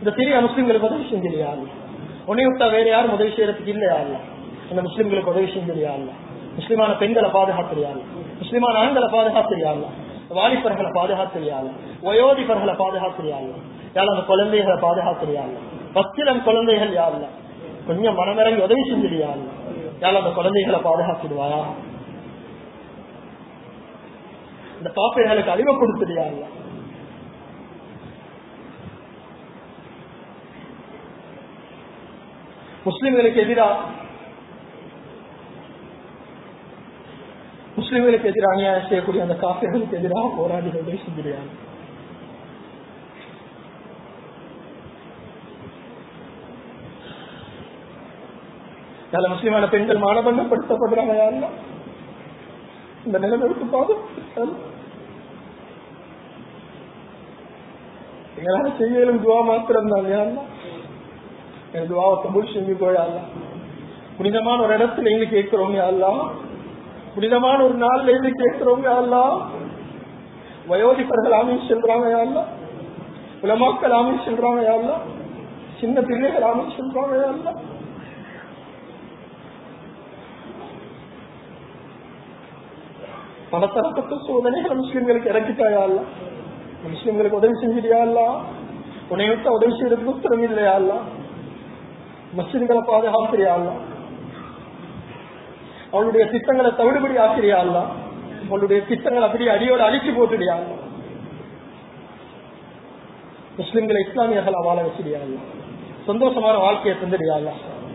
இந்த சிறிய முஸ்லிம்களுக்கு உதவி செஞ்சிருயா அல்ல உன்னை விட்டா வேற யாரும் உதவி செய்யறதுக்கு இல்லை அல்ல இந்த முஸ்லிம்களுக்கு உதவி செஞ்சிருயா அல்ல முஸ்லிமான பெண்களை பாதுகாக்கிறியா அல்ல முஸ்லிமான ஆண்களை பாதுகாக்கிறியா அல்ல வாலிபர்களை பாதுகாக்கிறியா அல்ல வயோதிபர்களை பாதுகாக்கிறியா அல்ல யாரும் அந்த குழந்தைகளை பாதுகாக்கிறியா அல்ல பத்திரம் குழந்தைகள் யாருல கொஞ்சம் மனமிறங்கி உதவி செஞ்சிருயா அல்ல யாரும் அந்த குழந்தைகளை பாதுகாத்துடுவாயா? இந்த பாப்பைகளுக்கு அழிவு கொடுத்துடியா இல்ல? முஸ்லிம்களுக்கு எதிராக முஸ்லிம்களுக்கு எதிராக அநியாயம் செய்யக்கூடிய அந்த காப்பிர்களுக்கு எதிராக போராடி கொண்டே செஞ்சிருக்காங்க சில முஸ்லிமான பெண்கள் மானபங்கப்படுத்தப்படுறாங்க யாருன்னா? இந்த நிலைமைக்கு பாதும். எங்களால செய்யலும் துவா மாத்திரம் தான் யாருன்னா? என் துவாவை கபூல் செஞ்சு போயால புனிதமான ஒரு இடத்துல எங்க கேட்கிறோம் யாரெல்லாம் புனிதமான ஒரு நாள்ல இருந்து கேட்கிறோம் யாரெல்லாம் வயோதிபர்கள் ஆமீன் செல்றாங்க யாரெல்லாம் உலமாக்கள் ஆமீன் செல்றாங்க யாரெல்லாம் சின்ன பிள்ளைகள் ஆமீன் செல்றாங்க யாரெல்லாம் பலதரப்பட்ட சோதனைகள் முஸ்லிம்களுக்கு இறக்கிட்டாயா இல்ல முஸ்லிம்களுக்கு உதவி செஞ்சிட்டியா இல்ல உன்னை விட்டு உதவி செய்யறதுக்கு உத்தரவு இல்லையா இல்ல மசின்களை பாதுகாக்கிறியா இல்ல அவளுடைய திட்டங்களை தவிடுபடி ஆக்கிறியா இல்ல அவளுடைய திட்டங்களை அப்படியே அடியோடு அழிச்சு போட்டுடியா இல்ல முஸ்லிம்களை இஸ்லாமியர்களா வாழ வச்சிடியா இல்ல சந்தோஷமான வாழ்க்கையை தந்துடியா இல்ல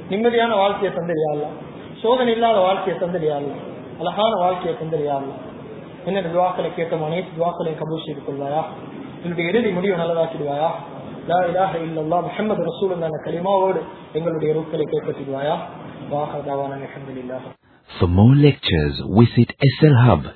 நிம்மதியான வாழ்க்கையை தந்துடியா இல்ல சோதனை இல்லாத வாழ்க்கையை தந்துடியா இல்ல அழகான வாழ்க்கையை தந்துடியா இல்ல என்ன துவாக்களை கேட்டோம் அனைத்து துவாக்களையும் கபூல் செய்து கொள்வாயா என்னுடைய இறுதி முடிவு நல்லதாக்கிடுவாயா லா இலாஹ இல்லல்லா முஹம்மது ரசூலுல்லாஹ் கலிமாவோடு எங்களுடைய ரூக்களை கேட்கப்படுவாயா வாஹ தாவான அல்ஹம்துலில்லாஹ் For more lectures, visit slhub